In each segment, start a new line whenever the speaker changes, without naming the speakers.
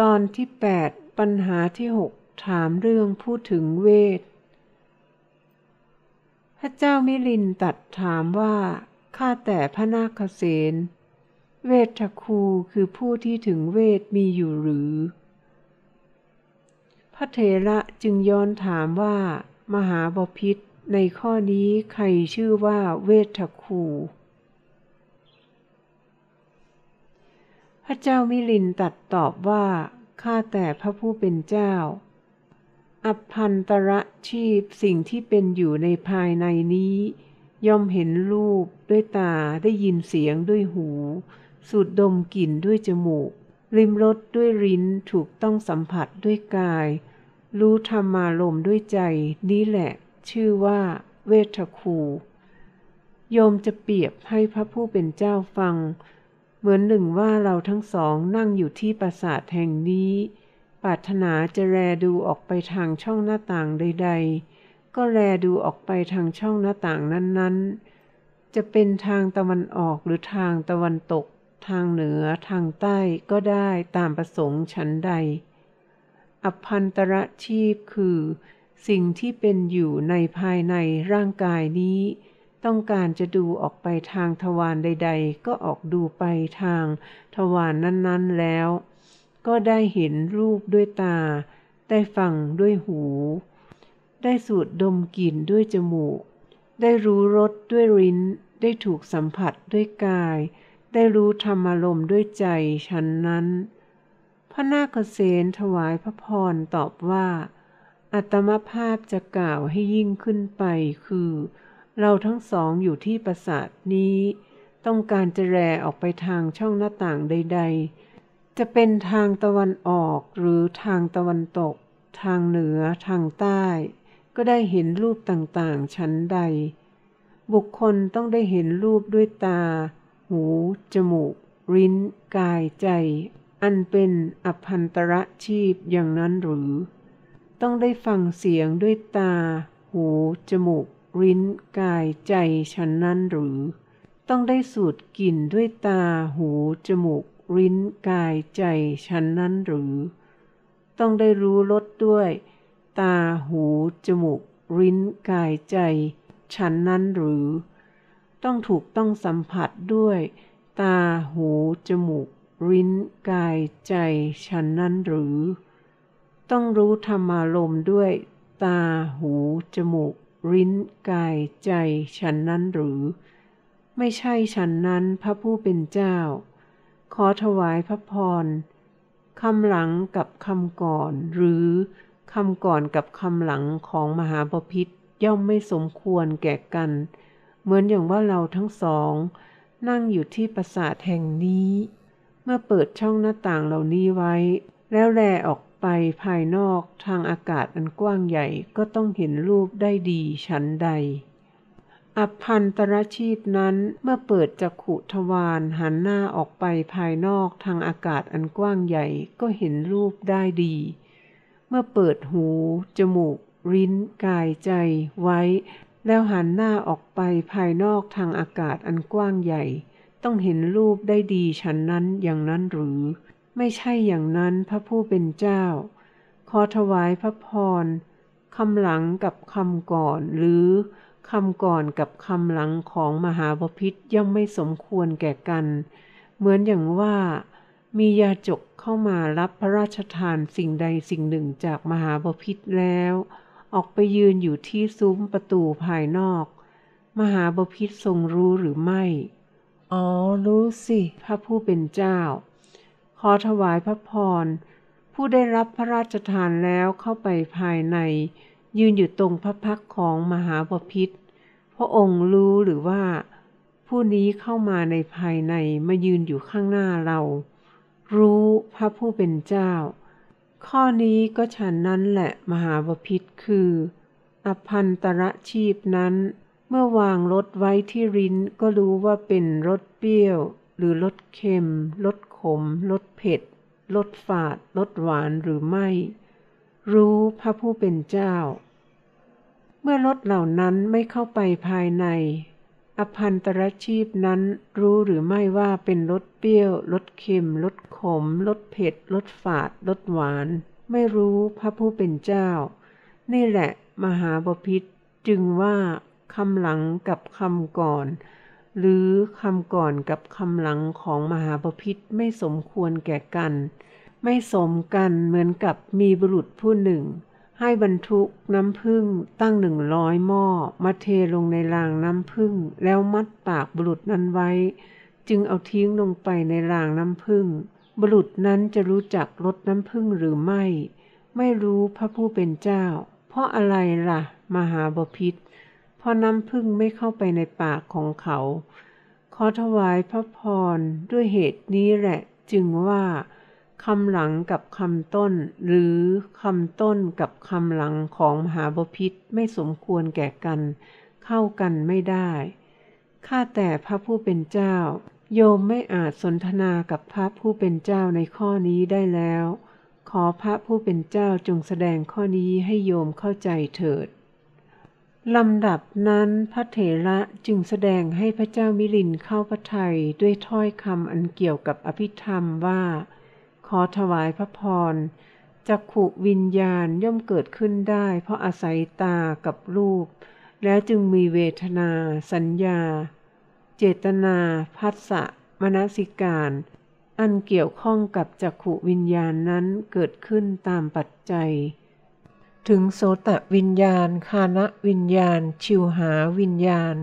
ตอนที่8ปัญหาที่6ถามเรื่องพูดถึงเวท พระเจ้ามิลินตัดถามว่า ข้าแต่พระนาคเสนเวทคูคือผู้ที่ถึงเวทมีอยู่หรือ พระเถระจึงย้อนถามว่า มหาบพิษในข้อนี้ใครชื่อว่าเวทคู พระเจ้ามิลินตัดตอบว่า ข้าแต่พระผู้เป็นเจ้า อัพพันตระชีพสิ่งที่เป็นอยู่ในภายในนี้ ย่อมเห็นรูปด้วยตาได้ยินเสียงด้วยหู สูดดมกลิ่นด้วยจมูก ริมรสด้วยริ้นถูกต้องสัมผัสด้วยกาย รู้ธรรมารมด้วยใจ นี้แหละ ชื่อว่า เวทคูโยมจะเปรียบให้พระผู้เป็นเจ้าฟัง เหมือนหนึ่งว่าเราทั้งสองนั่งอยู่ที่ปราสาทแห่งนี้ ปรารถนาจะแลดูออกไปทางช่องหน้าต่างใด ๆ ก็แลดูออกไปทางช่องหน้าต่างนั้นๆ จะเป็นทางตะวันออกหรือทางตะวันตก ทางเหนือทางใต้ก็ได้ตามประสงค์ฉันใดอพันตระชีพคือ สิ่งที่เป็นอยู่ในภายในร่างกายนี้ ต้องการจะดูออกไปทางทวารใด ๆ ก็ออกดูไปทางทวารนนั้น ๆ แล้ว ก็ได้เห็นรูปด้วยตา ได้ฟังด้วยหู ได้สูดดมกลิ่นด้วยจมูก ได้รู้รสด้วยริ้น ได้ถูกสัมผัสด้วยกาย ได้รู้ธรรมารมด้วยใจฉันนั้น พระนาคเษนถวายพระพรตอบว่า อัตมภาพจะกล่าวให้ยิ่งขึ้นไปคือ เราทั้งสองอยู่ที่ปราสาทนี้ ต้องการจะแรออกไปทางช่องหน้าต่างใด ๆ จะเป็นทางตะวันออกหรือทางตะวันตก ทางเหนือทางใต้ ก็ได้เห็นรูปต่างๆ ชั้นใด บุคคลต้องได้เห็นรูปด้วยตา หู จมูก ริ้น กายใจ อันเป็นอภันตระชีพอย่างนั้นหรือ ต้องได้ฟังเสียงด้วยตา หู จมูก ริ้นกายใจฉันนั้นหรือ ต้องได้สูดกลิ่นด้วยตาหูจมูกริ้นกายใจฉันนั้นหรือ ต้องได้รู้รสด้วย ตาหูจมูกริ้นกายใจฉันนั้นหรือ ต้องถูกต้องสัมผัสด้วย ตาหูจมูกริ้นกายใจฉันนั้นหรือ ต้องรู้ธรรมารมด้วย ตาหูจมูก ริ้นกายใจฉันนั้นหรือ ไม่ใช่ฉันนั้นพระผู้เป็นเจ้า ขอถวายพระพรคำหลังกับคำก่อน หรือคำก่อนกับคำหลังของมหาบพิษย่อมไม่สมควรแก่กัน เหมือนอย่างว่าเราทั้งสอง นั่งอยู่ที่ปราสาทแห่งนี้ เมื่อเปิดช่องหน้าต่างเหล่านี้ไว้ แล้วแลออก ไปภายนอกทางอากาศอันกว้างใหญ่ก็ต้องเห็นรูปได้ดีชั้นใดอพันตรชีพนั้นเมื่อเปิดจักขุทวารหันหน้าออกไปภายนอกทางอากาศอันกว้างใหญ่ก็เห็นรูปได้ดี เมื่อเปิดหู จมูก ริ้น กายใจไว้ แล้วหันหน้าออกไปภายนอกทางอากาศอันกว้างใหญ่ ต้องเห็นรูปได้ดีฉันนั้นอย่างนั้นหรือ ไม่ใช่อย่างนั้นพระผู้เป็นเจ้า ขอถวายพระพรคำหลังกับคำก่อน หรือคำก่อนกับคำหลังของมหาบพิษย่อมไม่สมควรแก่กัน เหมือนอย่างว่ามียาจกเข้ามารับพระราชทานสิ่งใดสิ่งหนึ่งจากมหาบพิษแล้ว ออกไปยืนอยู่ที่ซุ้มประตูภายนอก มหาบพิษทรงรู้หรือไม่ อ๋อรู้สิ พระผู้เป็นเจ้า ขอถวายพระพร ผู้ได้รับพระราชทานแล้วเข้าไปภายใน ยืนอยู่ตรงพระพักของมหาบพิษพระองค์รู้หรือว่า ผู้นี้เข้ามาในภายในมายืนอยู่ข้างหน้าเรา รู้พระผู้เป็นเจ้า ข้อนี้ก็ฉันนั้นแหละมหาบพิษคืออภันตระชีพนั้น เมื่อวางรถไว้ที่ริ้นก็รู้ว่าเป็นรสเปรี้ยว หรือรสเค็มรสขมลดเผ็ดลดฝาดลดหวานหรือไม่ รู้พระผู้เป็นเจ้า เมื่อรสเหล่านั้นไม่เข้าไปภายใน อภันตรชีพนั้นรู้หรือไม่ว่าเป็นรสเปรี้ยวรสเค็มรสขมรสเผ็ดรสฝาดรสหวาน ไม่รู้พระผู้เป็นเจ้า นี่แหละมหาบพิษจึงว่าคำหลังกับคำก่อน หรือคำก่อนกับคำหลังของมหาบพิษไม่สมควรแก่กัน ไม่สมกันเหมือนกับมีบุรุษผู้หนึ่ง ให้บรรทุกน้ำพึ่งตั้งหนึ่งร้อยหม้อมาเทลงในรางน้ำพึ่งแล้วมัดปากบุรุษนั้นไว้ จึงเอาทิ้งลงไปในรางน้ำพึ่งบุรุษนั้นจะรู้จักรสน้ำพึ่งหรือไม่ ไม่รู้พระผู้เป็นเจ้า เพราะอะไรล่ะ มหาบพิษ ราะน้ำพึ่งไม่เข้าไปในปากของเขา ขอถวายพระพรด้วยเหตุนี้แหละ จึงว่าคำหลังกับคำต้น หรือคำต้นกับคำหลังของมหาบพิษไม่สมควรแก่กัน เข้ากันไม่ได้ข้าแต่พระผู้เป็นเจ้า โยมไม่อาจสนทนากับพระผู้เป็นเจ้าในข้อนี้ได้แล้ว ขอพระผู้เป็นเจ้าจงแสดงข้อนี้ให้โยมเข้าใจเถิด ลำดับนั้นพระเถระจึงแสดงให้พระเจ้ามิลินเข้าพระทัยด้วยถ้อยคำอันเกี่ยวกับอภิธรรมว่า ขอถวายพระพรจักขุวิญญาณย่อมเกิดขึ้นได้ เพราะอาศัยตากับรูป แล้วจึงมีเวทนา สัญญา เจตนาพัสสะมนสิการ อันเกี่ยวข้องกับจักขุวิญญาณนั้นเกิดขึ้นตามปัจจัย ถึงโสตวิญญาณ คานะวิญญาณ ชิวหาวิญญาณ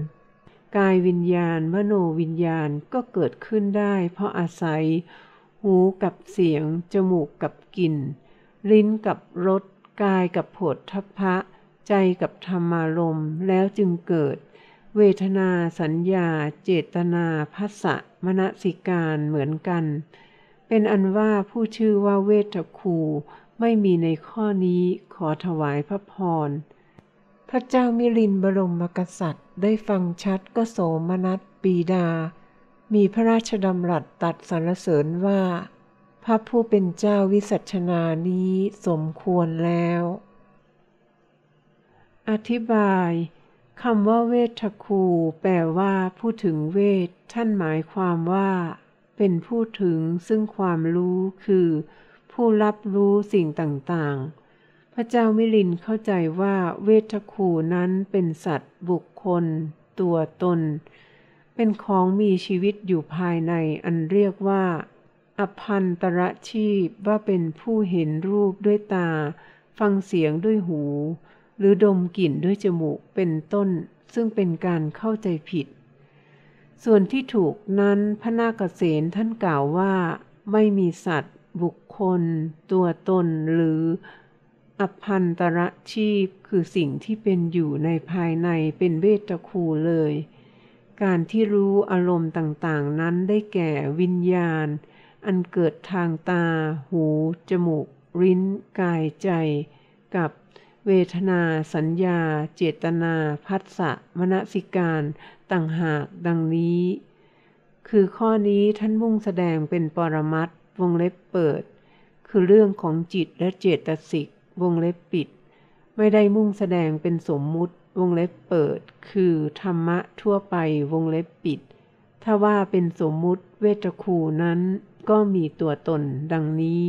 กายวิญญาณ มโนวิญญาณก็เกิดขึ้นได้ เพราะอาศัย หูกับเสียง จมูกกับกลิ่น ลิ้นกับรส กายกับโผฏฐัพพะ ใจกับธรรมารมณ์ แล้วจึงเกิด เวทนาสัญญา เจตนาพัสสะมณสิการเหมือนกัน เป็นอันว่าผู้ชื่อว่าเวทคู ไม่มีในข้อนี้ขอถวายพระพร พระเจ้ามิลินบรมกษัตริย์ ได้ฟังชัดก็โสมนัสปีดา มีพระราชดำรัสตัดสรรเสริญว่า พระผู้เป็นเจ้าวิสัชนานี้สมควรแล้ว อธิบายคำว่าเวทคูแปลว่าผู้ถึงเวท ท่านหมายความว่า เป็นผู้ถึงซึ่งความรู้คือ ผู้รับรู้สิ่งต่างๆ พระเจ้ามิลินเข้าใจว่าเวทคูนั้นเป็นสัตว์บุคคล ตัวตน เป็นของมีชีวิตอยู่ภายในอันเรียกว่า อพันตรชีพว่าเป็นผู้เห็นรูปด้วยตา ฟังเสียงด้วยหู หรือดมกลิ่นด้วยจมูกเป็นต้น ซึ่งเป็นการเข้าใจผิด ส่วนที่ถูกนั้นพระนาคเษนท่านกล่าวว่าไม่มีสัตว์ บุคคล ตัวตนหรืออพันตรชีพคือสิ่งที่เป็นอยู่ในภายในเป็นเวทคูเลย การที่รู้อารมณ์ต่างๆ นั้นได้แก่วิญญาณ อันเกิดทางตา หู จมูกลิ้น กายใจ กับเวทนา สัญญา เจตนา พัสสะมณสิการ ต่างหากดังนี้ คือข้อนี้ท่านมุ่งแสดงเป็นปรมัตถ วงเล็บเปิด คือเรื่องของจิตและเจตสิก วงเล็บปิด ไม่ได้มุ่งแสดงเป็นสมมุติ วงเล็บเปิด คือธรรมะทั่วไป วงเล็บปิด ถ้าว่าเป็นสมมุติเวทคูนั้นก็มีตัวตนดังนี้